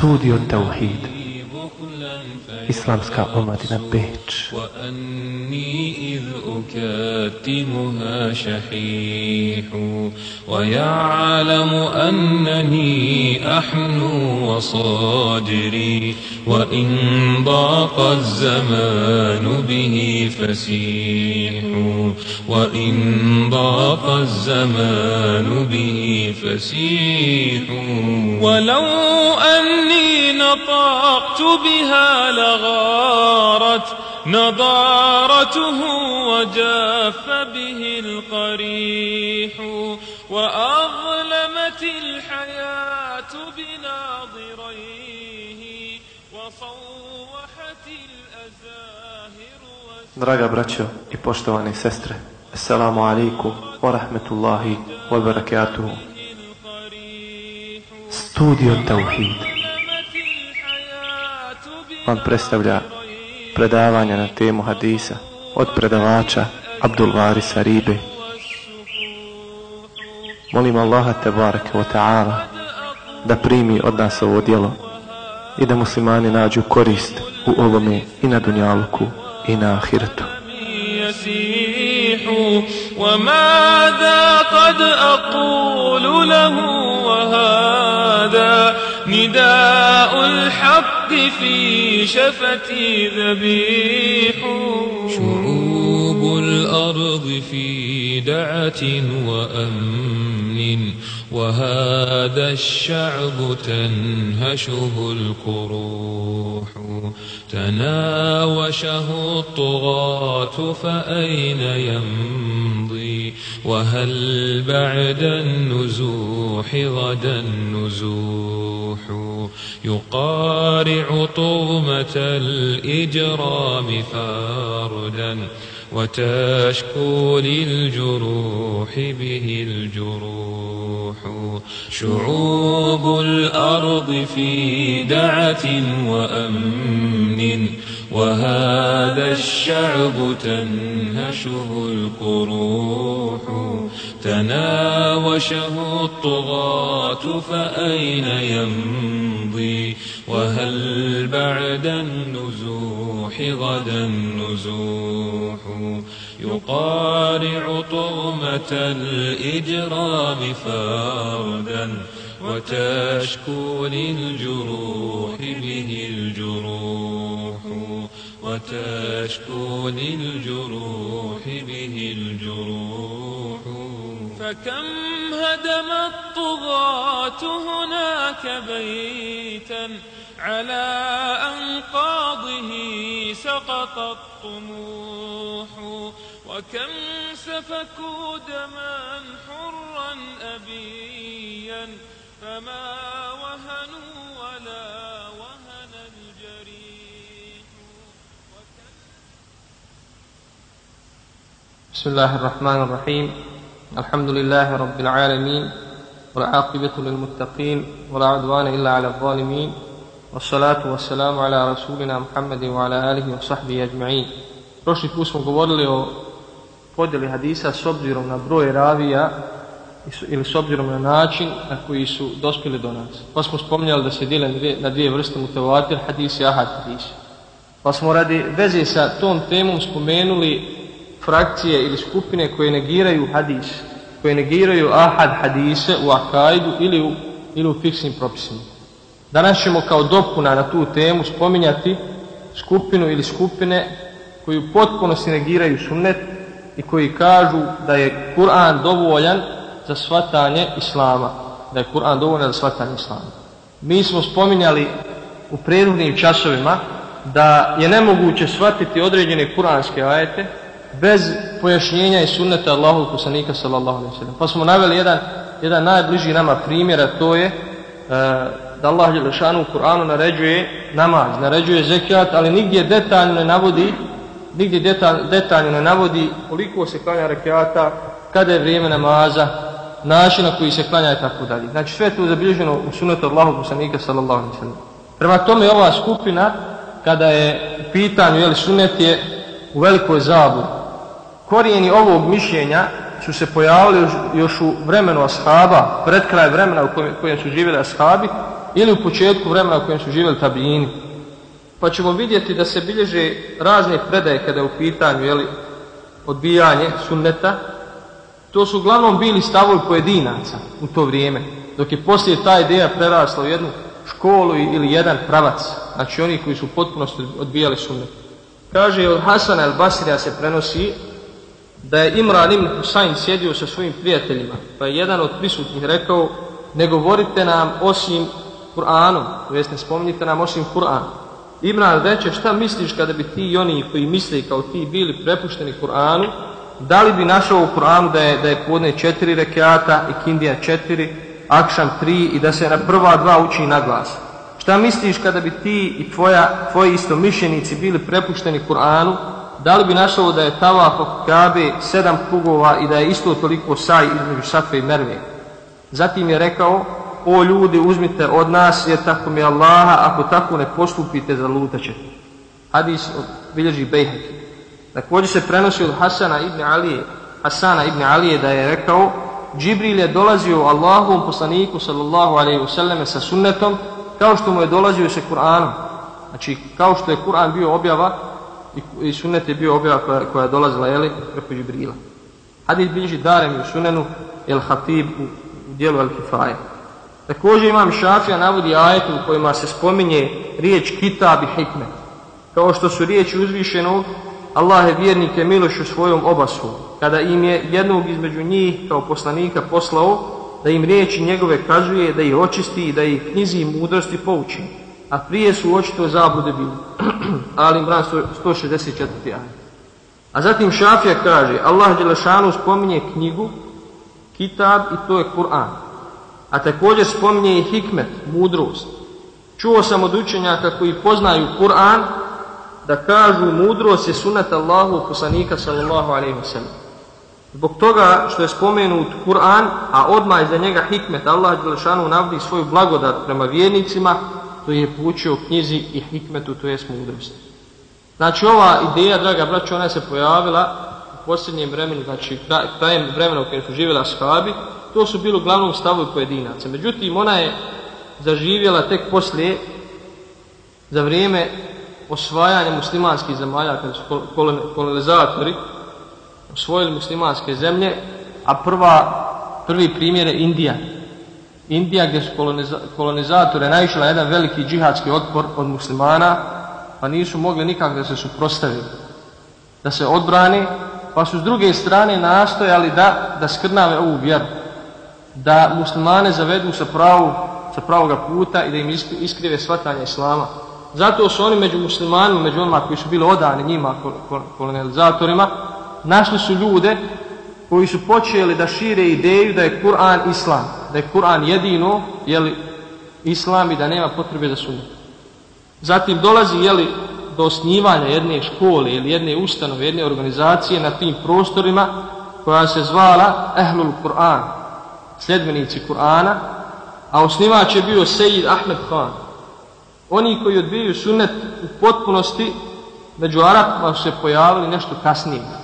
Studio Tauhid Islamska omladina Beč وأني إذ أكاتمها شحيح ويعلم أنني أحنو وصادري وإن ضاق الزمان به فسيح وإن ضاق الزمان به فسيح ولو أني نطقت بها لغارت نضارته وجاف به القريح وأظلمت الحياة بناظريه وصوحت الأزاهر Draga braćo i poštovane sestre Assalamu alaikum wa rahmetullahi wa barakatuhu. Studio Tauhid. vam predstavlja predavanja na temu hadisa od predavača Abdul Varisa Ribe. Molim Allaha tebareke wa ta'ala da primi od nas ovo djelo i da muslimani nađu korist u ovome i na dunjaluku i na ahiretu. يسيح وماذا قد أقول له وهذا نداء الحق في شفتي ذبيح. شعوب الأرض في دعة وأمن وهذا الشعب تنهشه الكروح تناوشه الطغاة فأين يمضي وهل بعد النزوح غدا النزوح يقارع طغمة الإجرام فردا وتشكو للجروح به الجروح شعوب الأرض في دعة وأمن وهذا الشعب تنهشه القروح. تناوشه الطغاة فأين يمضي؟ وهل بعد النزوح غدا النزوح؟ يقارع طغمة الإجرام فردا وتشكو للجروح به الجروح. وتشكو للجروح به الجروح. فكم هدم الطغاة هناك بيتا على أنقاضه سقط الطموح وكم سفكوا دما حرا أبيا فما بسم الله الرحمن الرحيم الحمد لله رب العالمين والعاقبة للمتقين ولا عدوان إلا على الظالمين والصلاة والسلام على رسولنا محمد وعلى آله وصحبه أجمعين Prošli put smo govorili o podjeli hadisa s obzirom na broj ravija i s- ili s obzirom na način na koji su dospjeli do nas. Pa smo spominjali da se dijele na dvije, na dvije vrste mutavatir hadisi i ahad hadisi. Pa smo radi veze sa tom temom spomenuli frakcije ili skupine koje negiraju hadis, koje negiraju ahad hadise u akajdu ili u, ili u fiksnim propisima. Danas ćemo kao dopuna na tu temu spominjati skupinu ili skupine koji u potpunosti negiraju sunnet i koji kažu da je Kur'an dovoljan za shvatanje Islama. Da je Kur'an dovoljan za shvatanje Islama. Mi smo spominjali u prethodnim časovima da je nemoguće shvatiti određene kuranske ajete bez pojašnjenja i sunneta Allahog poslanika sallallahu alaihi sallam. Pa smo naveli jedan, jedan najbliži nama primjer, a to je e, da Allah Đelešanu u Kur'anu naređuje namaz, naređuje zekijat, ali nigdje detaljno ne navodi nigdje detaljno ne navodi koliko se klanja rekiata, kada je vrijeme namaza, način na koji se klanja i tako dalje. Znači sve je to zabilježeno u sunetu Allahu poslanika sallallahu alaihi sallam. Prema tome ova skupina kada je u pitanju jeli sunet je u velikoj zabu. Korijeni ovog mišljenja su se pojavili još u vremenu ashaba, pred kraj vremena u kojem su živjeli ashabi ili u početku vremena u kojem su živjeli tabijini. Pa ćemo vidjeti da se bilježe razne predaje kada je u pitanju jeli, odbijanje sunneta. To su uglavnom bili stavovi pojedinaca u to vrijeme, dok je poslije ta ideja prerasla u jednu školu ili jedan pravac, znači oni koji su potpuno odbijali sunnet. Kaže od Hasana el Basrija se prenosi da je Imran ibn Husayn sjedio sa svojim prijateljima, pa je jedan od prisutnih rekao ne govorite nam osim Kur'anom, to jest ne spominjite nam osim Kur'an. Imran reče šta misliš kada bi ti i oni koji misle kao ti bili prepušteni Kur'anu, da li bi našao u Kur'anu da je, da je podne četiri rekiata i kindija četiri, akšam tri i da se na prva dva uči na glas. Šta misliš kada bi ti i tvoja, tvoji istomišljenici bili prepušteni Kur'anu, da li bi našao da je tavaf oko Kabe sedam krugova i da je isto toliko saj između Safe i Merve? Zatim je rekao, o ljudi uzmite od nas jer tako mi Allaha, ako tako ne postupite zalutaćete. Hadis bilježi Bejhek. Također se prenosi od Hasana ibn Alije, Hasana ibn Alije da je rekao, Džibril je dolazio Allahovom poslaniku sallallahu alaihi wasallam sa sunnetom kao što mu je dolazio sa Kur'anom. Znači kao što je Kur'an bio objava i sunnet je bio objava koja, koja je dolazila jeli, preko Džibrila. Hadis bilježi Darem u sunenu El Hatib u, u dijelu El Kifaje. Također imam Šafija navodi ajetu u kojima se spominje riječ kitab i hikmet. Kao što su riječi uzvišenog, Allah je vjernike milošću svojom obasu, kada im je jednog između njih kao poslanika poslao, da im riječi njegove kazuje, da ih očisti i da ih knjizi i mudrosti pouči. A prije su očito zablude bili. Ali Imran 164. ajet. A zatim Šafija kaže, Allah Đelešanu spominje knjigu, kitab i to je Kur'an. A također spominje i hikmet, mudrost. Čuo sam od učenjaka koji poznaju Kur'an da kažu mudrost je sunat Allahu poslanika sallallahu alaihi wa sallam. Zbog toga što je spomenut Kur'an, a odmah iza njega hikmet, Allah Đelešanu navodi svoju blagodat prema vjernicima, to je poučio knjizi i hikmetu, to je mudrost. Znači ova ideja, draga braćo, ona se pojavila u posljednjem vremenu, znači krajem vremena u kojem su živjela shabi, to su bili uglavnom stavovi pojedinaca. Međutim, ona je zaživjela tek poslije, za vrijeme osvajanja muslimanskih zemalja, kada su kolonizatori osvojili muslimanske zemlje, a prva, prvi primjer je Indija. Indija gdje su kolonizatore naišli na jedan veliki džihadski otpor od muslimana, pa nisu mogli nikako da se suprostavili, da se odbrani, pa su s druge strane nastojali da, da skrnave ovu vjeru, da muslimane zavedu sa, pravu, sa pravoga puta i da im iskrive shvatanje islama. Zato su oni među muslimanima, među onima koji su bili odani njima, kolonizatorima, našli su ljude koji su počeli da šire ideju da je Kur'an islam, da je Kur'an jedino jeli, islam i da nema potrebe za sunnet. Zatim dolazi jeli, do osnivanja jedne škole ili jedne ustanove, jedne organizacije na tim prostorima koja se zvala Ehlul Kur'an, sljedbenici Kur'ana, a osnivač je bio Sejid Ahmed Khan. Oni koji odbijaju sunnet u potpunosti među Arapima se pojavili nešto kasnije.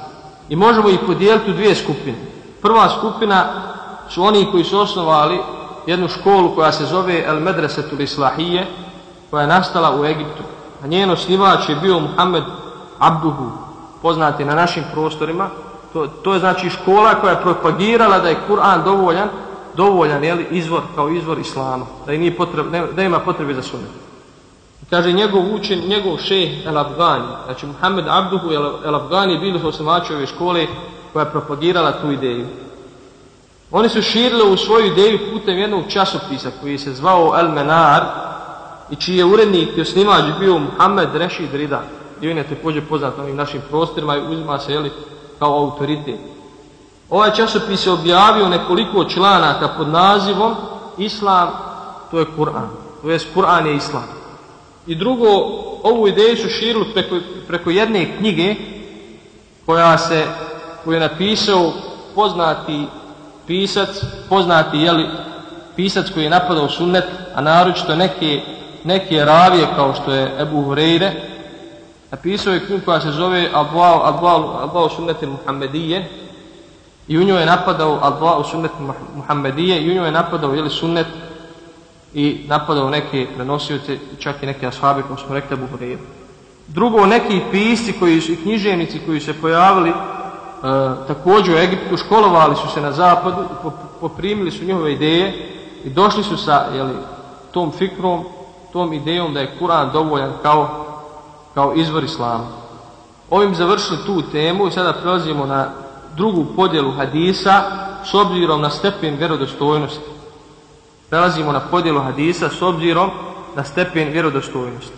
I možemo ih podijeliti u dvije skupine. Prva skupina su oni koji su osnovali jednu školu koja se zove El Medresetul Islahije, koja je nastala u Egiptu. A njen osnivač je bio Muhammed Abduhu, poznati na našim prostorima. To, to je znači škola koja je propagirala da je Kur'an dovoljan, dovoljan jeli, izvor kao izvor Islama, da, je nije potreb, ne, da ima potrebe za sunet. Kaže njegov učen, njegov šeh El Afgani, znači Muhammed Abduhu El Afgani bili su osnivači ove škole koja je propagirala tu ideju. Oni su širili u svoju ideju putem jednog časopisa koji se zvao El Menar i čiji je urednik i osnivač bio Muhammed Rešid Rida. I on je također poznat na ovim našim prostorima i uzima se jeli, kao autoritet. Ovaj časopis je objavio nekoliko članaka pod nazivom Islam, to je Kur'an. To Kur'an je Islam. I drugo, ovu ideju su širili preko, preko jedne knjige koja se, koju je napisao poznati pisac, poznati jeli, pisac koji je napadao sunnet, a naročito neke, neke ravije kao što je Ebu Hureyre, napisao je knjigu koja se zove Abwao sunneti Muhammedije. I u njoj je napadao Abwao sunneti Muhammedije i u njoj je napadao jeli, sunnet i napadao neke prenosioce, čak i neke ashabe, kao smo rekli Ebu Hureyre. Drugo, neki pisci koji su, i književnici koji su se pojavili E, također u Egiptu školovali su se na zapadu, poprimili su njihove ideje i došli su sa jeli, tom fikrom, tom idejom da je Kur'an dovoljan kao, kao izvor islama. Ovim završili tu temu i sada prelazimo na drugu podjelu hadisa s obzirom na stepen vjerodostojnosti. Prelazimo na podjelu hadisa s obzirom na stepen vjerodostojnosti.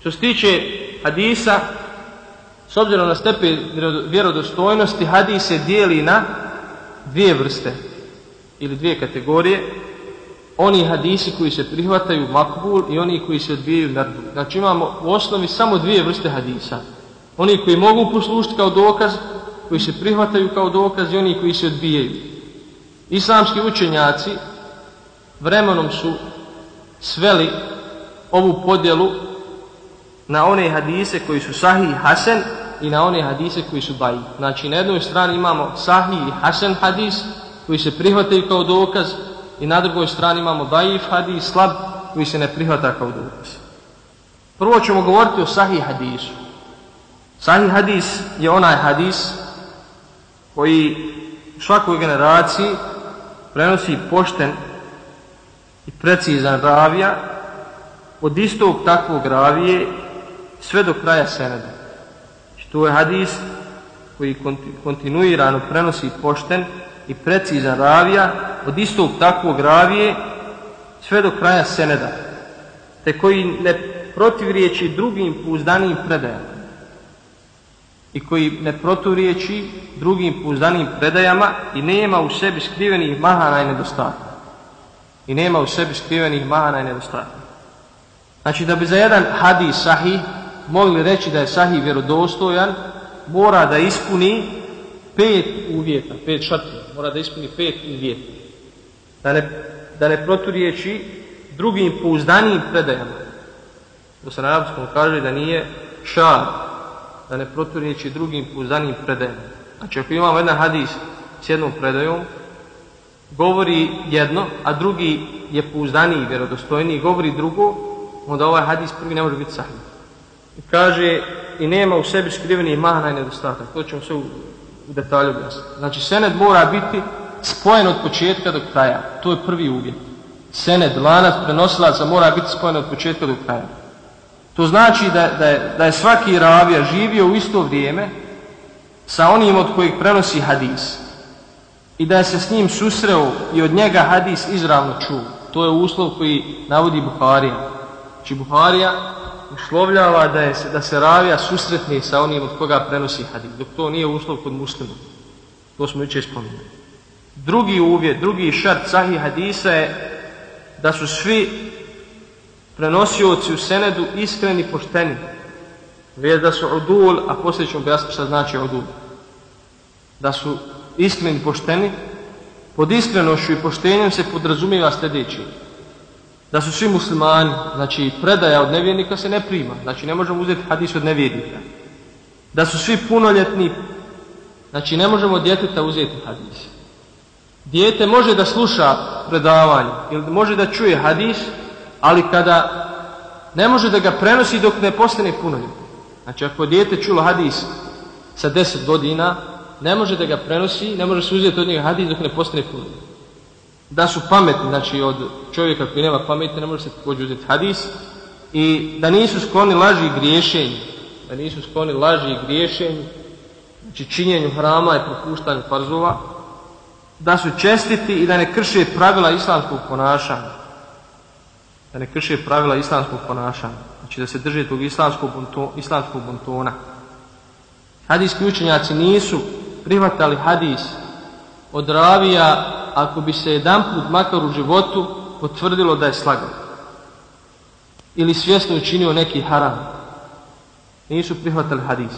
Što se tiče hadisa, s obzirom na stepen vjerodostojnosti, hadis se dijeli na dvije vrste ili dvije kategorije. Oni hadisi koji se prihvataju makbul i oni koji se odbijaju merdul. Znači imamo u osnovi samo dvije vrste hadisa. Oni koji mogu poslušiti kao dokaz, koji se prihvataju kao dokaz i oni koji se odbijaju. Islamski učenjaci vremenom su sveli ovu podjelu na one hadise koji su sahih i hasen i na one hadise koji su daji. Znači na jednoj strani imamo sahih i hasen hadis koji se prihvataju kao dokaz i na drugoj strani imamo daif hadis, slab koji se ne prihvata kao dokaz. Prvo ćemo govoriti o sahih hadisu. Sahih hadis je onaj hadis koji u svakoj generaciji prenosi pošten i precizan ravija od istog takvog ravije sve do kraja seneda. Znači, to je hadis koji kontinuirano prenosi pošten i precizan ravija od istog takvog ravije sve do kraja seneda, te koji ne protivriječi drugim pouzdanim predajama i koji ne protivriječi drugim pouzdanim predajama i nema u sebi skrivenih mahana i nedostataka. I nema u sebi skrivenih mahana i nedostataka. Znači da bi za jedan hadis sahih mogli reći da je sahih vjerodostojan, mora da ispuni pet uvjeta, pet šatrija, mora da ispuni pet uvjeta. Da ne, da ne proturiječi drugim pouzdanijim predajama. To se na arabskom kaže da nije šar, da ne proturiječi drugim pouzdanijim predajama. Znači ako imamo jedan hadis s jednom predajom, govori jedno, a drugi je pouzdaniji, vjerodostojniji, govori drugo, onda ovaj hadis prvi ne može biti sahih kaže i nema u sebi skriveni mana i nedostatak. To ćemo sve u detalju objasniti. Znači, sened mora biti spojen od početka do kraja. To je prvi uvjet. Sened, lanac prenosilaca mora biti spojen od početka do kraja. To znači da, da, je, da je svaki ravija živio u isto vrijeme sa onim od kojeg prenosi hadis. I da se s njim susreo i od njega hadis izravno čuo. To je uslov koji navodi Buharija. Znači Buharija uslovljava da, je, da se ravija susretni sa onim od koga prenosi hadis, dok to nije uslov kod muslima. To smo jučer spominjali. Drugi uvjet, drugi šart sahih hadisa je da su svi prenosioci u senedu iskreni pošteni. Već da su udul, a poslije ćemo objasniti šta znači udul. Da su iskreni pošteni, pod iskrenošću i poštenjem se podrazumijeva sljedeći da su svi muslimani, znači predaja od nevjernika se ne prima, znači ne možemo uzeti hadis od nevjernika. Da su svi punoljetni, znači ne možemo djeteta uzeti hadis. Dijete može da sluša predavanje ili može da čuje hadis, ali kada ne može da ga prenosi dok ne postane punoljetni. Znači ako dijete čulo hadis sa deset godina, ne može da ga prenosi, ne može se uzeti od njega hadis dok ne postane punoljetni da su pametni, znači od čovjeka koji nema pameti ne može se također uzeti hadis i da nisu skloni laži i griješenju, da nisu skloni laži i griješenju, znači činjenju hrama i propuštanju farzova, da su čestiti i da ne krše pravila islamskog ponašanja. da ne krše pravila islamskog ponašanja. Znači da se drže tog islamskog, bunto, islamskog buntona. Hadijski učenjaci nisu prihvatali hadis od ravija ako bi se jedan put makar u životu potvrdilo da je slagao. Ili svjesno učinio neki haram. Nisu prihvatali hadis.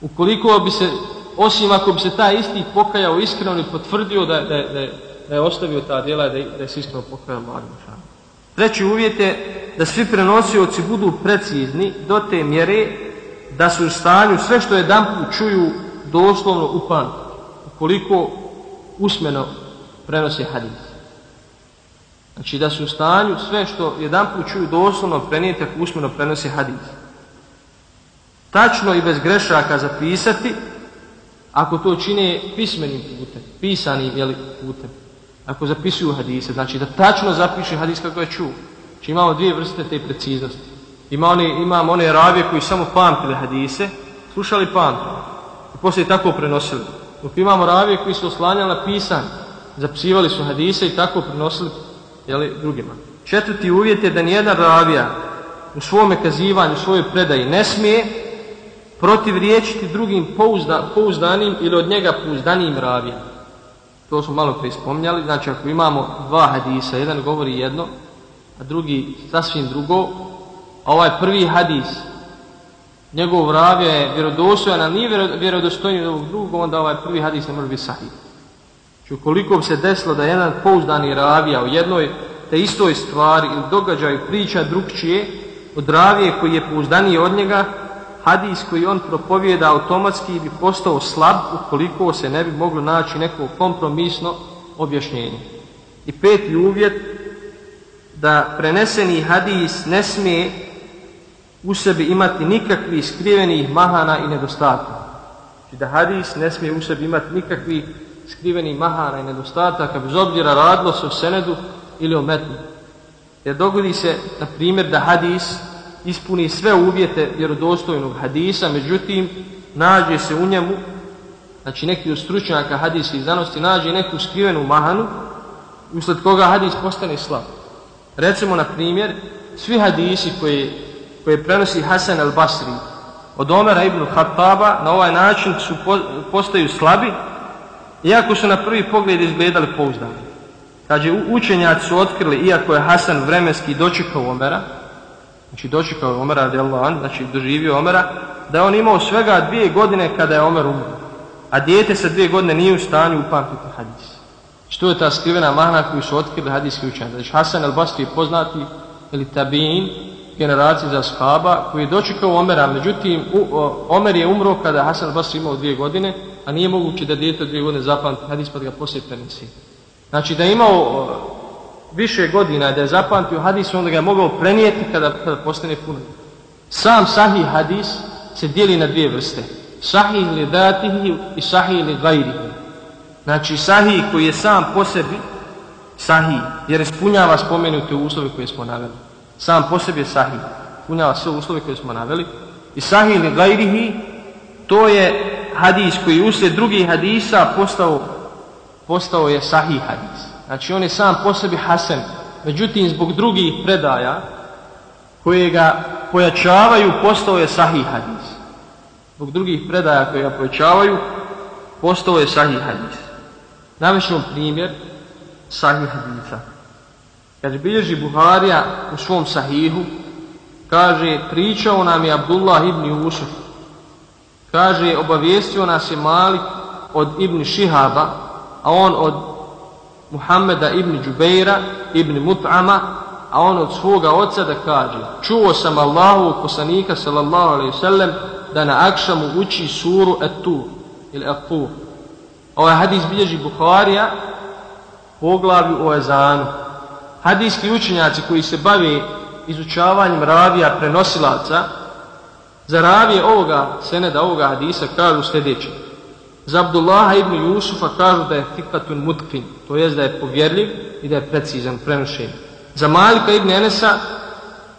Ukoliko bi se, osim ako bi se taj isti pokajao iskreno i potvrdio da, da, da, da je ostavio ta djela da, da je se iskreno pokajao Treći uvjet je da svi prenosioci budu precizni do te mjere da su u stanju sve što jedan čuju doslovno upamtiti. Ukoliko usmeno prenose hadis. Znači da su u stanju sve što jedan put čuju doslovno prenijeti ako usmeno prenose hadis. Tačno i bez grešaka zapisati ako to čine pismenim putem, pisanim jeli, putem. Ako zapisuju hadise, znači da tačno zapiše hadis kako je čuo. Znači imamo dvije vrste te preciznosti. Ima one, imamo one ravije koji samo pamtili hadise, slušali pamtili. Poslije tako prenosili. Dok imamo ravije koji su oslanjali pisan, zapisivali su hadise i tako prenosili jeli, drugima. Četvrti uvjet je da nijedan ravija u svome kazivanju, u svojoj predaji ne smije protivriječiti drugim pouzda, pouzdanim ili od njega pouzdanijim ravijama. To smo malo prije spominjali. Znači ako imamo dva hadisa, jedan govori jedno, a drugi sasvim drugo, a ovaj prvi hadis, njegov ravija je vjerodostojan, a nije vjerodostojniji od ovog drugog, onda ovaj prvi hadis ne može biti sahih. Znači ukoliko bi se desilo da jedan pouzdani ravija u jednoj te istoj stvari ili događaju priča drugčije od ravije koji je pouzdaniji od njega, hadis koji on propovijeda automatski bi postao slab ukoliko se ne bi moglo naći neko kompromisno objašnjenje. I peti uvjet da preneseni hadis ne smije u sebi imati nikakvih skrivenih mahana i nedostataka. Znači da hadis ne smije u sebi imati nikakvih skrivenih mahana i nedostataka, bez obzira radilo se o senedu ili o metnu. Jer dogodi se, na primjer, da hadis ispuni sve uvjete vjerodostojnog hadisa, međutim, nađe se u njemu, znači neki od stručnjaka hadijskih znanosti, nađe neku skrivenu mahanu, usled koga hadis postane slab. Recimo, na primjer, svi hadisi koji, koje prenosi Hasan al-Basri od Omera ibn Khattaba na ovaj način su postaju slabi, iako su na prvi pogled izgledali pouzdani. Kaže, učenjaci su otkrili, iako je Hasan vremenski dočekao Omera, znači dočekao Omera znači doživio Omera, da je on imao svega dvije godine kada je Omer umro. A dijete sa dvije godine nije u stanju upamtiti hadis. Što je ta skrivena mahna koju su otkrili hadijski učenjaci? Znači Hasan al-Basri je poznati ili tabin generacije za shaba koji je dočekao Omera, međutim u, Omer je umro kada Hasan al-Basri imao dvije godine, a nije moguće da dijete dvije godine zapamti hadis pa ga poslije prenesi. Znači da je imao više godina da je zapamtio hadis, onda ga je mogao prenijeti kada, kada postane puno. Sam sahih hadis se dijeli na dvije vrste. Sahih li datihi i sahih li gajrihi. Znači sahih koji je sam po sebi sahih, jer ispunjava spomenute uslove koje smo naveli. Sam po sebi je sahih, ispunjava sve uslove koje smo naveli. I sahih li gajrihi, to je hadis koji uslijed drugih hadisa postao, postao je sahih hadis. Znači on je sam po sebi hasen. Međutim, zbog drugih predaja koje ga pojačavaju, postao je sahih hadis. Zbog drugih predaja koje ga pojačavaju, postao je sahih hadis. Navešćemo primjer sahih hadisa. Kad bilježi Buharija u svom sahihu, kaže, pričao nam je Abdullah ibn Usuf. Kaže, obavijestio nas je Malik od ibn Šihaba, a on od Muhammeda ibn Džubeira ibn Mut'ama, a on od svoga oca da kaže čuo sam Allahu poslanika sallallahu alaihi sallam da na akšamu uči suru Et-Tur ili Et-Tur. Ovaj hadis bilježi Bukharija poglavlju o ezanu. Hadijski učenjaci koji se bave izučavanjem ravija prenosilaca za ravije ovoga seneda, ovoga hadisa kažu sljedeće. Za Abdullaha ibn Jusufa kažu da je fikatun mutkin, to jest da je povjerljiv i da je precizan prenošenje. Za Malika ibn Enesa,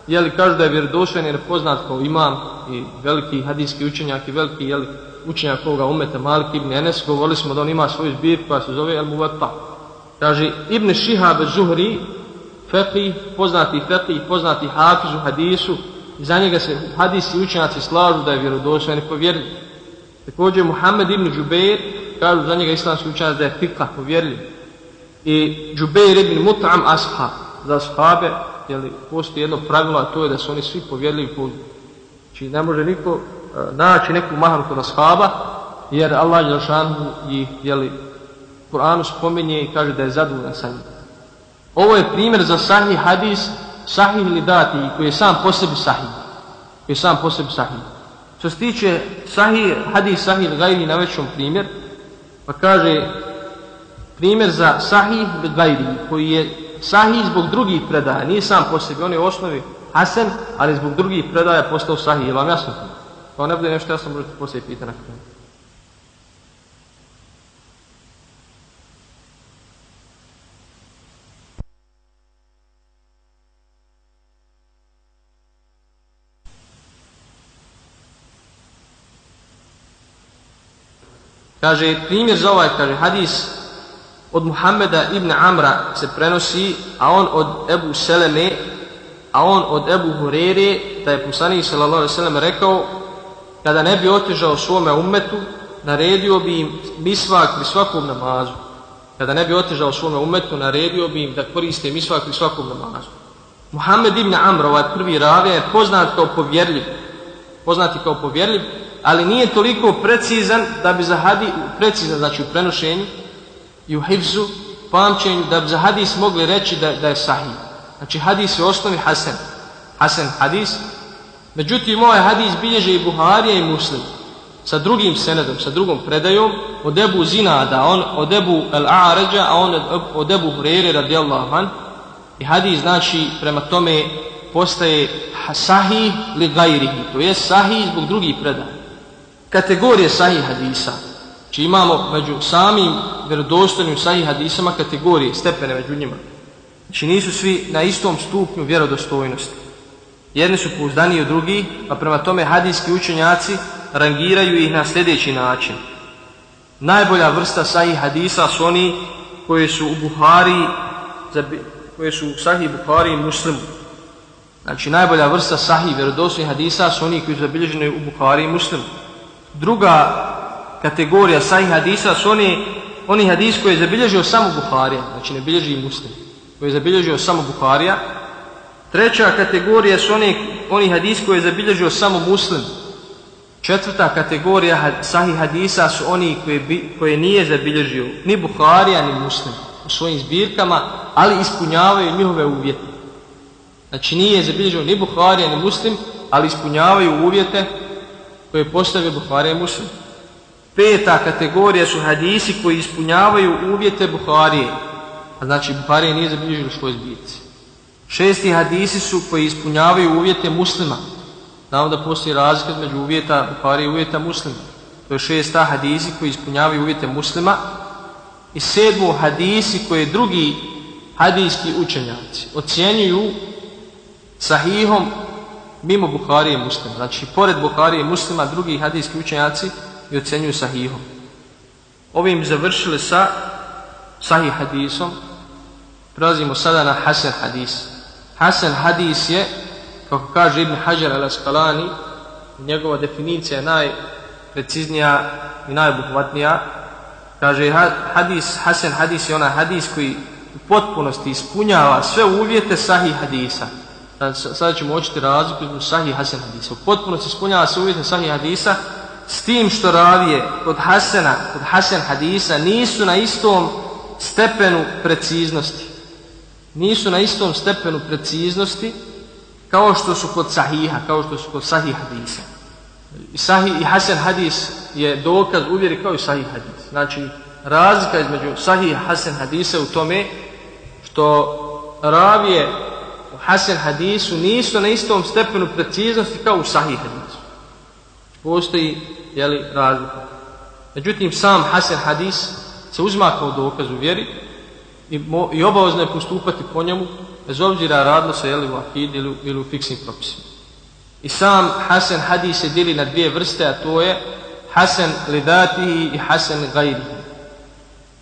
jeli, kažu da je vjerodostojan jer je poznat kao imam i veliki hadijski učenjak i veliki jeli, učenjak ovoga umeta Malik ibn Enes, govorili smo da on ima svoju zbir koja se zove El Muvatta. Kaže, Ibn Šihab Zuhri feqih, poznati feqih, poznati hafiz u hadisu, i za njega se hadisi učenjaci slažu da je vjerodostojan i povjerljiv. Također Muhammed ibn Džubeir, kažu za njega islamski učenjaci da je fikah povjerljiv. I Džubeir ibn Mut'am ashab, za ashabe, jeli, postoji jedno pravilo, a to je da su oni svi povjerljivi po Znači ne može niko uh, naći neku mahanu kod ashaba, jer Allah Đelšanu ih, jeli, Kur'anu spominje i kaže da je zadovoljan sa njim. Ovo je primjer za sahih hadis, sahih ili dati, koji je sam po sebi sahih. Koji je sam po sebi sahih. Što se tiče sahih, hadis sahih gajri na većom primjer, pa kaže primjer za sahih ili gajri, koji je sahih zbog drugih predaja, nije sam po sebi, on je u osnovi hasen, ali zbog drugih predaja postao sahih. Je vam jasno? Kao ne bude nešto jasno, možete poslije pitati na kraju. Kaže, primjer za ovaj, kaže, hadis od Muhammeda ibn Amra se prenosi, a on od Ebu Seleme, a on od Ebu Hurere, da je poslanik sellem rekao kada ne bi otežao svome ummetu, naredio bi im misvak pri svakom namazu. Kada ne bi otežao svome ummetu, naredio bi im da koriste misvak pri svakom namazu. Muhammed ibn Amr, ovaj prvi ravija, je poznat kao povjerljiv. Poznati kao povjerljiv, ali nije toliko precizan da bi za hadis, precizan znači u prenošenju i u hifzu, pamćenju, da bi za hadis mogli reći da, da je sahih. Znači hadis je osnovi hasen. Hasen hadis. Međutim, ovaj hadis bilježe i Buharija i Muslim. Sa drugim senedom, sa drugom predajom, od Ebu Zinada, on od Ebu El-A'ređa, a on od Ebu Hurere radijallahu an. I hadis znači prema tome postaje sahih li gajrihi, to je sahih zbog drugih predaja. Kategorije sahih hadisa. Znači imamo među samim vjerodostojnim sahih hadisama kategorije, stepene među njima. Znači nisu svi na istom stupnju vjerodostojnosti. Jedni su pouzdaniji od drugih, pa prema tome hadijski učenjaci rangiraju ih na sljedeći način. Najbolja vrsta sahih hadisa su oni koji su u Buhari, koji su u sahih Buhari i Muslimu. Znači najbolja vrsta sahih vjerodostojnih hadisa su oni koji su zabilježeni u Buhari i Muslimu. Druga kategorija sahih hadisa su oni, oni hadis koji je zabilježio samo Buharija, znači ne bilježi i Muslim koji je zabilježio samo Buharija. Treća kategorija su oni, oni hadis koji je zabilježio samo muslim. Četvrta kategorija sahih hadisa su oni koje, koje nije zabilježio ni Buharija ni muslim u svojim zbirkama, ali ispunjavaju njihove uvjete. Znači nije zabilježio ni Buharija ni muslim, ali ispunjavaju uvjete koje postavio Buharija muslim. Peta kategorija su hadisi koji ispunjavaju uvjete Buharije a znači Buharija nije zabilježio u svojoj zbirci. Šesti hadisi su koji ispunjavaju uvjete muslima. Znamo da postoji razlika među uvjeta Buharije i uvjeta muslima. To je šesta hadisi koji ispunjavaju uvjete muslima. I sedmo hadisi koje drugi hadijski učenjaci ocjenjuju sahihom mimo Buharije i muslima. Znači, pored Buharije i muslima, drugi hadijski učenjaci i ocjenjuju sahihom. Ovim završili sa sahih hadisom, Prelazimo sada na Hasan hadis. Hasan hadis je, kako kaže Ibn Hajar al-Asqalani, njegova definicija je najpreciznija i najbuhvatnija. Kaže hadis, Hasan hadis je onaj hadis koji u potpunosti ispunjava sve uvjete sahih hadisa. Sada ćemo očiti razliku između sahih i Hasan hadisa. U potpunosti ispunjava sve uvjete sahih hadisa s tim što ravije kod Hasana, kod Hasan hadisa nisu na istom stepenu preciznosti nisu na istom stepenu preciznosti kao što su kod sahiha, kao što su kod sahih hadisa. Sahih, i hasan hadis je dokaz uvjeri kao i sahih hadis. Znači, razlika između sahih i hasan hadisa u tome što ravije hasan hadisu nisu na istom stepenu preciznosti kao u sahih hadisu. Postoji jeli, razlika. Međutim, sam hasan hadis se uzma kao dokaz u vjeri i, mo, i obavezno je postupati po njemu, bez obzira radilo se jeli u akid ili, ili u fiksnim propisima. I sam Hasan hadis se dijeli na dvije vrste, a to je Hasan lidatihi i Hasan gajrihi.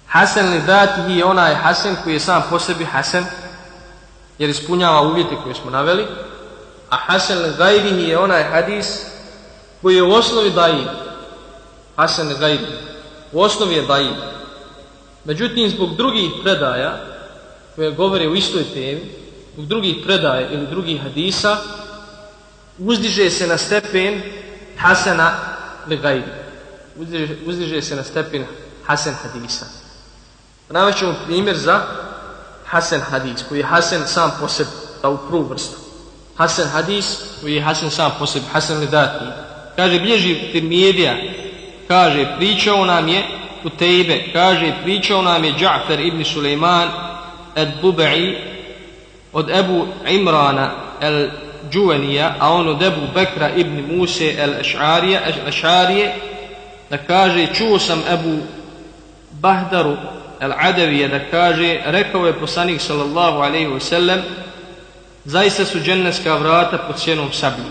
Hasan lidatihi je onaj Hasan koji je sam po sebi Hasan, jer ispunjava uvjete koje smo naveli, a Hasan al-Gajrihi je onaj hadis koji je u osnovi daji. Hasan al-Gajrihi. U osnovi je daji. Međutim, zbog drugih predaja koje govore u istoj temi, zbog drugih predaja ili drugih hadisa, uzdiže se na stepen Hasana al-Gajrihi. Uzdiže, uzdiže se na stepen Hasan hadisa. Navaćemo primjer za Hasan hadis, koji je Hasan sam po sebi, da u prvu vrstu. Hasan hadis, koji je Hasan sam po sebi, Hasan lidati. Kaže, bilježi Tirmijedija, kaže, pričao nam je u Tejbe, kaže, pričao nam je Ja'far ibn Suleiman od Bubai, od Ebu Imrana el Džuvenija, a on od Ebu Bekra ibn Muse el Ašarije, da kaže, čuo sam Ebu Bahdaru Al-Adavije da kaže, rekao je poslanik sallallahu alaihi wa sallam, zaista su dženneska vrata pod sjenom sablji.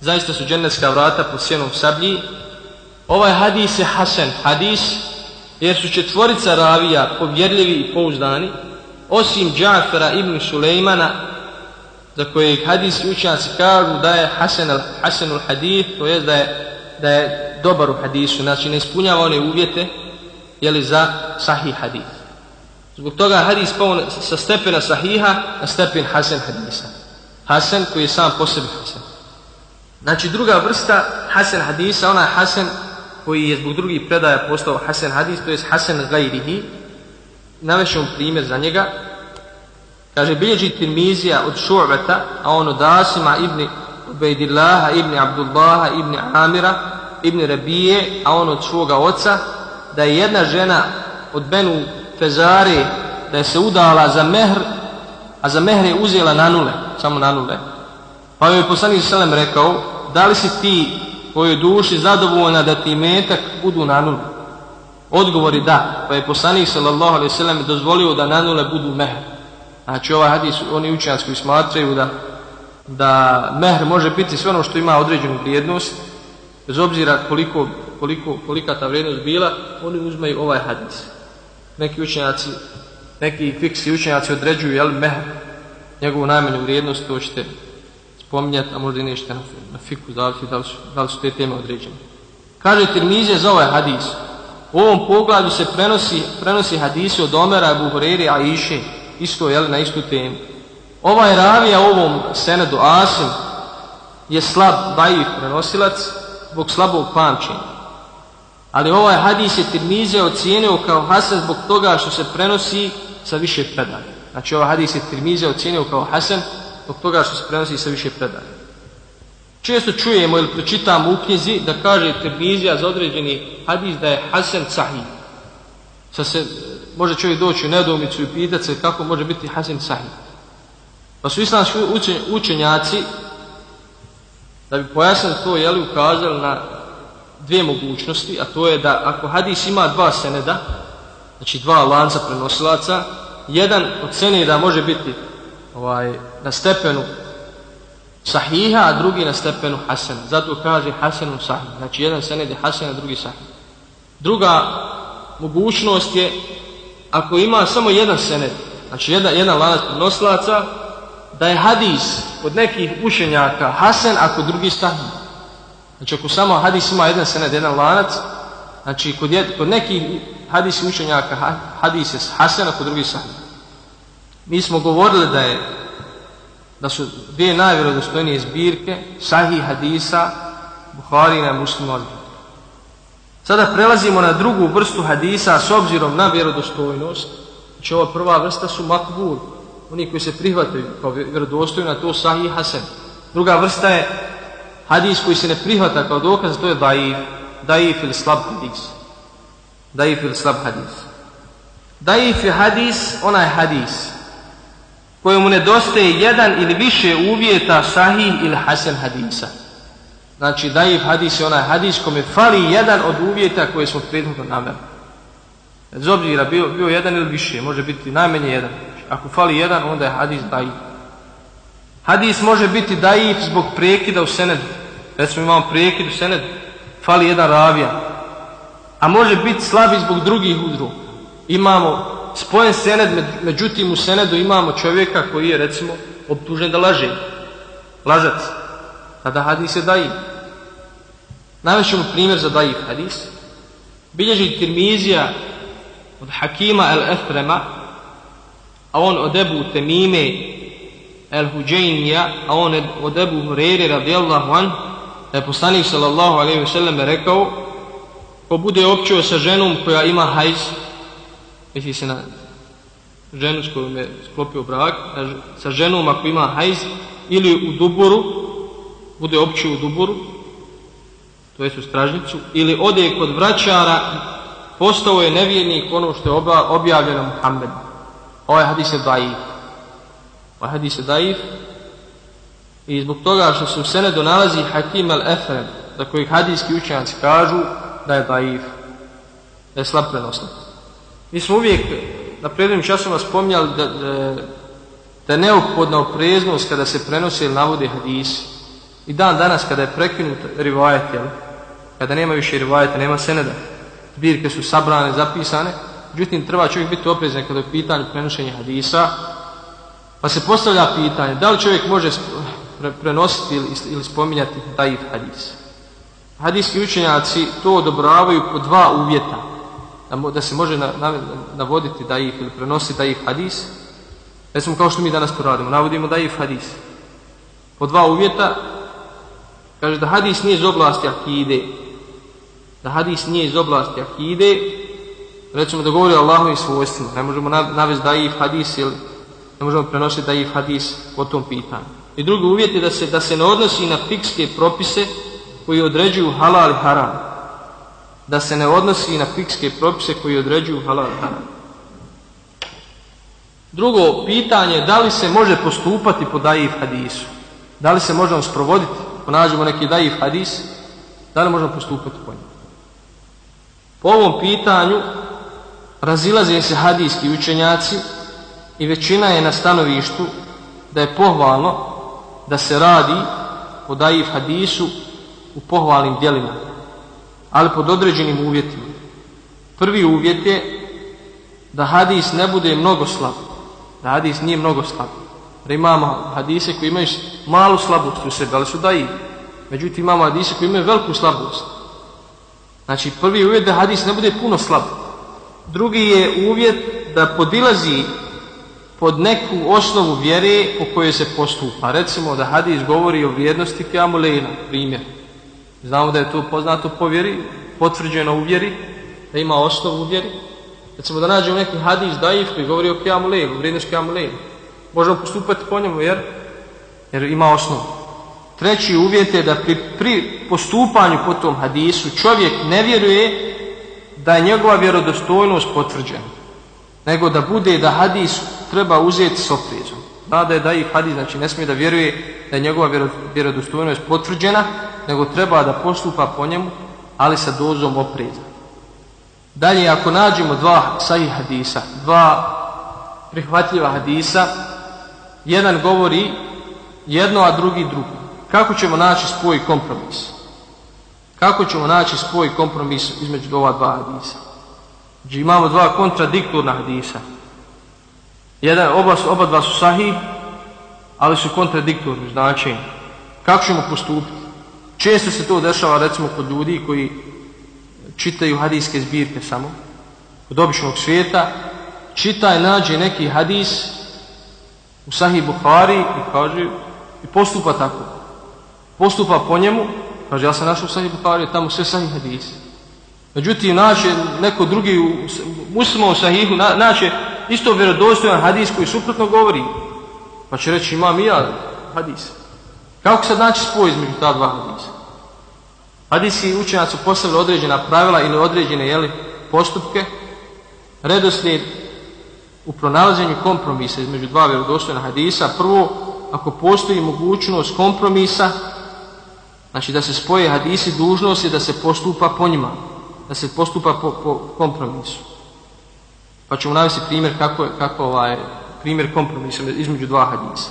Zaista su dženneska vrata pod sjenom sablji. Ovaj hadis je Hasan hadis, jer su četvorica ravija povjerljivi i pouzdani, osim Džafera ibn Sulejmana, za kojeg hadis učenjaci kažu da je Hasan Hasanul hadis, to je da je, da je dobar u hadisu, znači ne ispunjava one uvjete, jeli za sahih hadis. Zbog toga hadis pao sa stepena sahiha na stepen hasen hadisa. Hasen koji je sam po sebi hasen. Znači druga vrsta hasen hadisa, ona je hasen koji je zbog drugih predaja postao hasen hadis, to je hasen gajrihi. Navešćemo primjer za njega. Kaže, bilježi Tirmizija od Šu'beta, a on od Asima ibn Ubejdillaha, ibn Abdullaha, ibn Amira, ibn Rabije, a on od svoga oca, da je jedna žena od Benu Fezari da je se udala za mehr, a za mehr je uzela na nule, samo na nule. Pa joj je poslanik Selem rekao, da li si ti tvojoj duši zadovoljna da ti metak budu na nule? Odgovor je da, pa je poslanik sallallahu alaihi sallam dozvolio da na nule budu mehr. Znači ovaj hadis, oni učenjaci koji smatraju da, da mehr može biti sve ono što ima određenu vrijednost, bez obzira koliko, koliko, kolika ta vrijednost bila, oni uzmaju ovaj hadis. Neki učenjaci, neki fiksi učenjaci određuju, jel, mehr, njegovu najmanju vrijednost, to ćete spominjati, a možda i nešto na, fiku, zavisi da li, su, da li su te teme određene. Kaže Tirmizije za ovaj hadis. U ovom pogledu se prenosi, prenosi hadisi od Omera, Buhureri, a Iše, isto, jel, na istu temu. Ovaj ravija u ovom senedu Asim je slab, dajiv prenosilac, zbog slabog pamćenja. Ali ovaj hadis je Tirmize ocijenio kao Hasan zbog toga što se prenosi sa više predaja. Znači ovaj hadis je Tirmize ocijenio kao Hasan zbog toga što se prenosi sa više predaja. Često čujemo ili pročitamo u knjizi da kaže Tirmizija za određeni hadis da je Hasan sahih. Sa se, može čovjek doći u nedoumicu i pitati se kako može biti Hasan sahih. Pa su islamski učenjaci da bi pojasnili to, jeli, ukazali na dvije mogućnosti, a to je da ako hadis ima dva seneda, znači dva lanca prenosilaca, jedan od seneda može biti ovaj, na stepenu sahiha, a drugi na stepenu hasen. Zato kaže hasenu sahih. Znači jedan sened je hasen, a drugi sahih. Druga mogućnost je ako ima samo jedan sened, znači jedan, jedan lanac prenosilaca, da je hadis kod nekih učenjaka hasen, ako drugi sahih. Znači ako samo hadis ima jedan sened, jedan lanac, znači kod, jed, kod nekih hadis učenjaka hadis je hasen, ako drugi sahih. Mi smo govorili da je da su dvije najvjerodostojnije zbirke sahih hadisa Buharina i Muslima Sada prelazimo na drugu vrstu hadisa s obzirom na vjerodostojnost. Znači ova prva vrsta su makbul, oni koji se prihvataju kao vjerodostojno, to sahih hasan. Druga vrsta je hadis koji se ne prihvata kao dokaz, to je daif, daif ili slab hadis. Daif ili slab hadis. Daif je hadis, onaj hadis kojemu nedostaje jedan ili više uvjeta sahih ili hasan hadisa. Znači daif hadis je onaj hadis kome fali jedan od uvjeta koje smo prethodno naveli. Bez obzira bio, bio jedan ili više, može biti najmanje jedan. Ako fali jedan, onda je hadis daif. Hadis može biti daif zbog prekida u senedu. Recimo imamo prekid u senedu, fali jedan ravija. A može biti slabi zbog drugih uzroka. Imamo spojen sened, međutim u senedu imamo čovjeka koji je recimo optužen da laže. Lažac. Tada hadis je daji. Navešćemo primjer za daji hadis. Bilježi Tirmizija od Hakima el-Efrema, a on od Ebu Temime el-Huđajnija, a on od Ebu Hureyri radijallahu an, da je poslanik sallallahu alaihi ve sellem rekao, ko bude općio sa ženom koja ima hajz, misli se na ženu s kojom je sklopio brak, sa ženom ako ima hajz, ili u duburu, bude općio u duburu, to je u stražnicu, ili ode kod vraćara, postao je nevjernik ono što je objavljeno Muhammedu. Ovaj hadis je daif. Ovaj hadis je daif. I zbog toga što se u senedu nalazi Hakim al-Efrem, za kojih hadijski učenjaci kažu da je daif, da je slab prenosnik. Mi smo uvijek na prednim časoma spominjali da, da, da je neophodna opreznost kada se prenose ili navode hadisi. I dan danas kada je prekinut rivajet, jel? kada nema više rivajeta, nema seneda, zbirke su sabrane, zapisane, međutim treba čovjek biti oprezan kada je u pitanju prenošenja hadisa, pa se postavlja pitanje da li čovjek može prenositi ili, spominjati daif hadis. Hadijski učenjaci to odobravaju po dva uvjeta, da, da se može navoditi daif ili prenositi daif hadis, recimo kao što mi danas to radimo, navodimo daif hadis. Po dva uvjeta, kaže da hadis nije iz oblasti akide, da hadis nije iz oblasti akide, recimo da govori o Allahovim svojstvima, ne možemo navesti daif hadis ili ne možemo prenositi daif hadis po tom pitanju. I drugi uvjet je da se, da se ne odnosi na fikske propise koji određuju halal i haram. Da se ne odnosi na fikske propise koji određuju halal i haram. Drugo pitanje je da li se može postupati po daif hadisu. Da li se možemo sprovoditi, ako nađemo neki daif hadis, da li možemo postupati po njemu. Po ovom pitanju razilaze se hadijski učenjaci i većina je na stanovištu da je pohvalno da se radi o daif hadisu u pohvalnim djelima, ali pod određenim uvjetima. Prvi uvjet je da hadis ne bude mnogo slab, da hadis nije mnogo slab. Da imamo hadise koji imaju malu slabost u sebi, ali su daif. Međutim imamo hadise koji imaju veliku slabost. Znači prvi uvjet da hadis ne bude puno slab. Drugi je uvjet da podilazi pod neku osnovu vjere po kojoj se postupa. Recimo da hadis govori o vrijednosti Qiyamulejna, primjer. Znamo da je to poznato po vjeri, potvrđeno u vjeri, da ima osnovu u vjeri. Recimo da nađemo neki hadis daif koji govori o Qiyamulejnu, vrijednosti Qiyamulejna. Možemo postupati po njemu jer, jer ima osnovu. Treći uvjet je da pri, pri postupanju po tom hadisu čovjek ne vjeruje da je njegova vjerodostojnost potvrđena, nego da bude da hadis treba uzeti s oprezom. Da je da i hadis, znači ne smije da vjeruje da je njegova vjerodostojnost potvrđena, nego treba da postupa po njemu, ali sa dozom opreza. Dalje, ako nađemo dva sahih hadisa, dva prihvatljiva hadisa, jedan govori jedno, a drugi drugo. Kako ćemo naći spoj kompromis? Kako ćemo naći spoj kompromis između ova dva hadisa? Znači imamo dva kontradiktorna hadisa. Jedan, oba, oba dva su sahih, ali su kontradiktorni znači Kako ćemo postupiti? Često se to dešava recimo kod ljudi koji čitaju hadijske zbirke samo, kod običnog svijeta, čita i nađe neki hadis u sahih Bukhari i kaže i postupa tako. Postupa po njemu, kaže ja sam našao u sahih Bukhari, tamo sve sahih hadisi. Međutim, naće neko drugi u muslimom sahihu, naće isto vjerodostojan hadis koji suprotno govori. Pa će reći imam i ja hadis. Kako sad naći spoj između ta dva hadisa? Hadisi učenjaci su postavili određena pravila ili određene jeli, postupke, redoslijed u pronalaženju kompromisa između dva vjerodostojna hadisa. Prvo, ako postoji mogućnost kompromisa, znači da se spoje hadisi, dužnost je da se postupa po njima, da se postupa po, po kompromisu. Pa ćemo navesti primjer kako kako ovaj, primjer kompromisa između dva hadisa.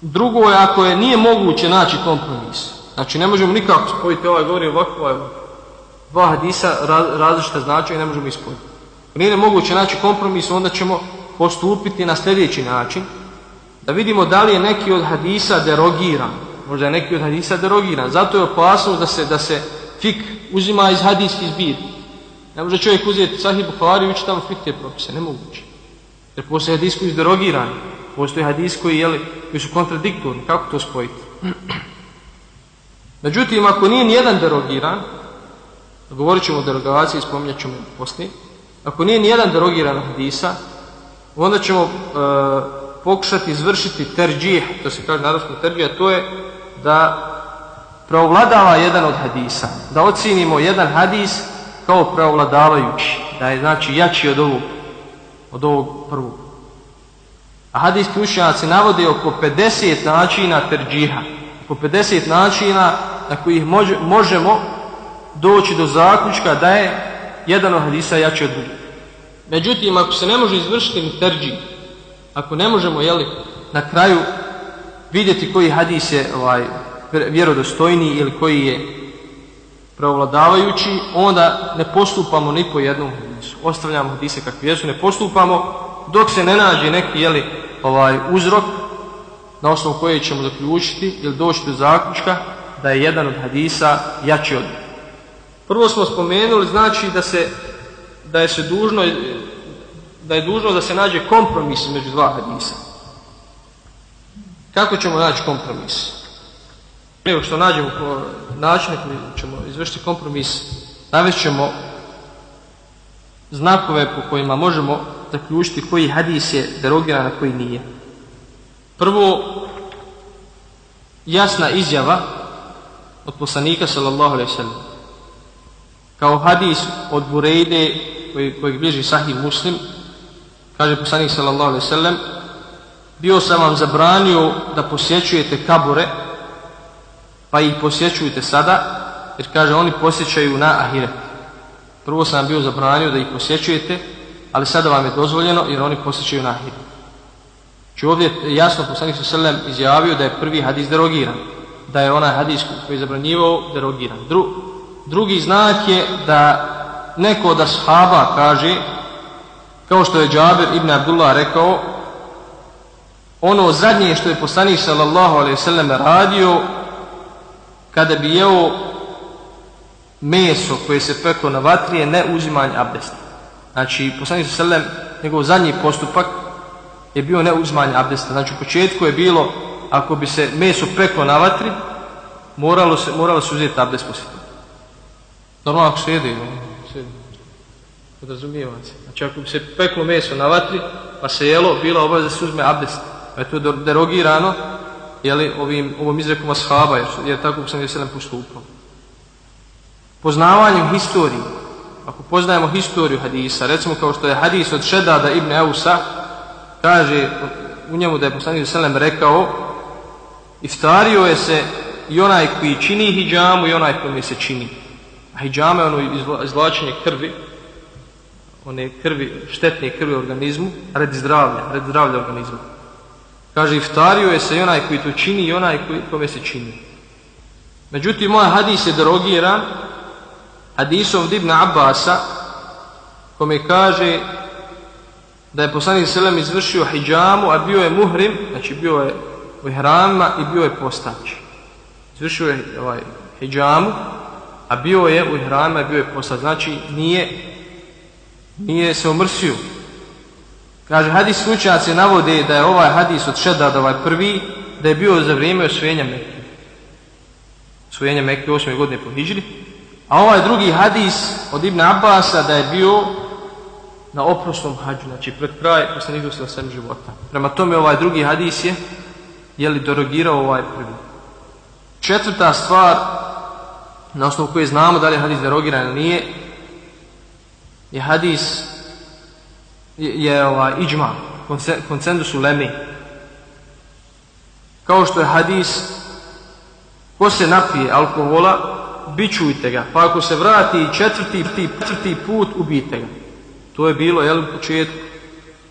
Drugo je ako je nije moguće naći kompromis. Znači ne možemo nikako spojiti ovaj govori ovako, ovaj Dva hadisa različita značaja i ne možemo ispojiti. Ako nije moguće naći kompromis, onda ćemo postupiti na sljedeći način, da vidimo da li je neki od hadisa derogiran. Možda je neki od hadisa derogiran. Zato je opasnost da se, da se fik uzima iz hadijskih zbir. Ne može čovjek uzeti sahih Bukhari i tamo fikte propise. Nemoguće. Jer postoje hadis koji su derogirani. Postoje hadis koji, jeli, koji su kontradiktorni. Kako to spojiti? Međutim, ako nije nijedan derogiran, govorit ćemo o derogaciji, spominjat ćemo poslije, ako nije nijedan derogiran hadisa, onda ćemo e, pokušati izvršiti terđih, to se kaže narodskom terđih, a to je da preovladava jedan od hadisa, da ocijenimo jedan hadis kao preovladavajući, da je znači jači od ovog, od ovog prvog. A hadijski učenjaci navode oko 50 načina terđiha, oko 50 načina na kojih možemo doći do zaključka da je jedan od hadisa jači od drugog. Međutim, ako se ne može izvršiti ni terđi, ako ne možemo jeli, na kraju vidjeti koji hadis je ovaj, vjerodostojniji ili koji je preovladavajući, onda ne postupamo ni po jednom hadisu. Ostavljamo hadise kakvi jesu, ne postupamo dok se ne nađe neki jeli, ovaj, uzrok na osnovu koje ćemo zaključiti ili doći do zaključka da je jedan od hadisa jači od Prvo smo spomenuli znači da se da je se dužno da je dužno da se nađe kompromis među dva hadisa. Kako ćemo naći kompromis? Prije što nađemo način koji ćemo izvršiti kompromis, navest ćemo znakove po kojima možemo zaključiti koji hadis je derogiran, a koji nije. Prvo, jasna izjava od poslanika sallallahu alaihi sallam. Kao hadis od Burejde koji, kojeg bliži sahih muslim, kaže poslanik sallallahu alaihi sallam, bio sam vam zabranio da posjećujete kabure, pa ih posjećujete sada, jer kaže oni posjećaju na ahiret. Prvo sam bio zabranio da ih posjećujete, ali sada vam je dozvoljeno jer oni posjećaju na ahiret. Znači ovdje jasno poslanik sallam izjavio da je prvi hadis derogiran, da je onaj hadis koji je zabranjivao derogiran. Dru, drugi znak je da neko od ashaba kaže, kao što je Džabir ibn Abdullah rekao, ono zadnje što je poslanik sallallahu alaihi sallam radio, kada bi jeo meso koje se peklo na vatrije, ne uzimanje abdesta. Znači, poslanik sallam, njegov zadnji postupak je bio ne uzimanje abdesta. Znači, u početku je bilo, ako bi se meso peklo na vatri, moralo se, moralo se uzeti abdest poslije. Normalno ako se jede, podrazumijeva se. Znači ako bi se peklo meso na vatri, pa se jelo, bila obaveza da se uzme abdest. Pa je to derogirano jeli, ovim, ovom izrekom ashaba, jer, jer tako sam je sedam postupao. Poznavanjem historije, ako poznajemo historiju hadisa, recimo kao što je hadis od Šedada ibn Eusa, kaže u njemu da je poslanik Selem rekao iftario je se i onaj koji čini hijjamu i onaj koji se čini. A hijjama je ono izvlačenje krvi, one krvi, štetne krvi organizmu, radi zdravlja, radi zdravlja organizma. Kaže, iftario je se i onaj koji to čini i onaj koji, kome se čini. Međutim, moj hadis je derogiran hadisom Dibna Abbasa, kome kaže da je poslanik Selem izvršio hijjamu, a bio je muhrim, znači bio je u ihramima i bio je postać. Izvršio je ovaj, hijjamu, a bio je u ihramima i bio je postać. Znači nije, nije se omrsio. Kaže, hadis slučajaci navode da je ovaj hadis od Šedad, ovaj prvi, da je bio za vrijeme osvojenja Mekke. Osvojenja Mekke 8. godine po. A ovaj drugi hadis od Ibn Abbasa da je bio na oprosnom hađu, znači pred kraj poslanika sa svem života. Prema tome ovaj drugi hadis je je li derogirao ovaj prvi. Četvrta stvar na osnovu koje znamo da li je hadis derogiran ili nije je hadis je, ovaj iđma, koncenzus u lemi. Kao što je hadis ko se napije alkohola, bičujte ga, pa ako se vrati četvrti, četvrti put, ubijte ga. To je bilo, jel, u početku.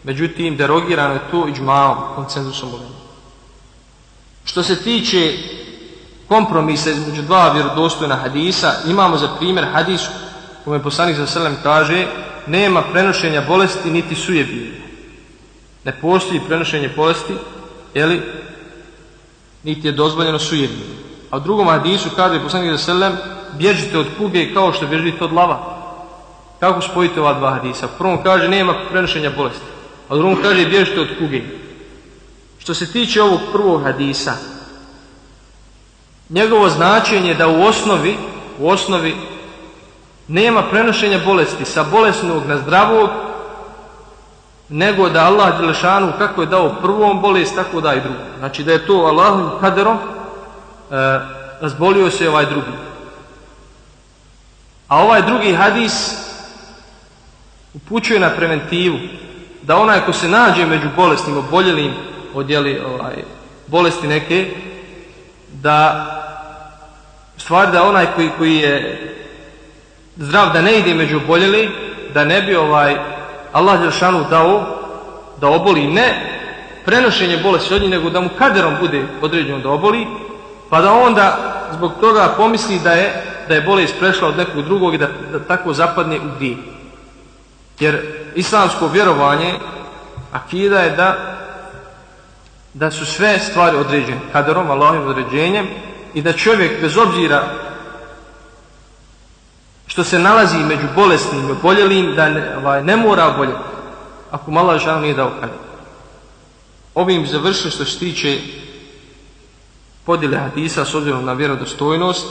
Međutim, derogirano je to iđmaom, koncenzusom ulema. Što se tiče kompromisa između dva vjerodostojna hadisa, imamo za primjer hadis kome poslanik za selem kaže nema prenošenja bolesti niti sujebilje. Ne postoji prenošenje bolesti, jeli, niti je dozvoljeno sujebilje. A u drugom hadisu kaže poslanik za selem, bježite od kuge kao što bježite od lava. Kako spojite ova dva hadisa? U prvom kaže nema prenošenja bolesti, a u drugom kaže bježite od kuge. Što se tiče ovog prvog hadisa, njegovo značenje da u osnovi, u osnovi nema prenošenja bolesti sa bolesnog na zdravog, nego da Allah Đelešanu kako je dao prvom bolest, tako da i drugom. Znači da je to Allahom kaderom e, razbolio se ovaj drugi. A ovaj drugi hadis upućuje na preventivu, da onaj ko se nađe među bolesnim, oboljelim, odjeli ovaj, bolesti neke, da stvar da onaj koji, koji je zdrav da ne ide među oboljeli, da ne bi ovaj Allah Đelšanu dao da oboli ne prenošenje bolesti od njih, nego da mu kaderom bude određeno da oboli, pa da onda zbog toga pomisli da je, da je bolest prešla od nekog drugog i da, da tako zapadne u gdje. Jer islamsko vjerovanje, akida je da da su sve stvari određene kaderom, Allahovim određenjem i da čovjek bez obzira što se nalazi među bolesnim i oboljelim, da ne, ovaj, ne mora oboljeti. Ako malo žal nije dao kader. Ovim završili što se tiče podjele hadisa s obzirom na vjerodostojnost,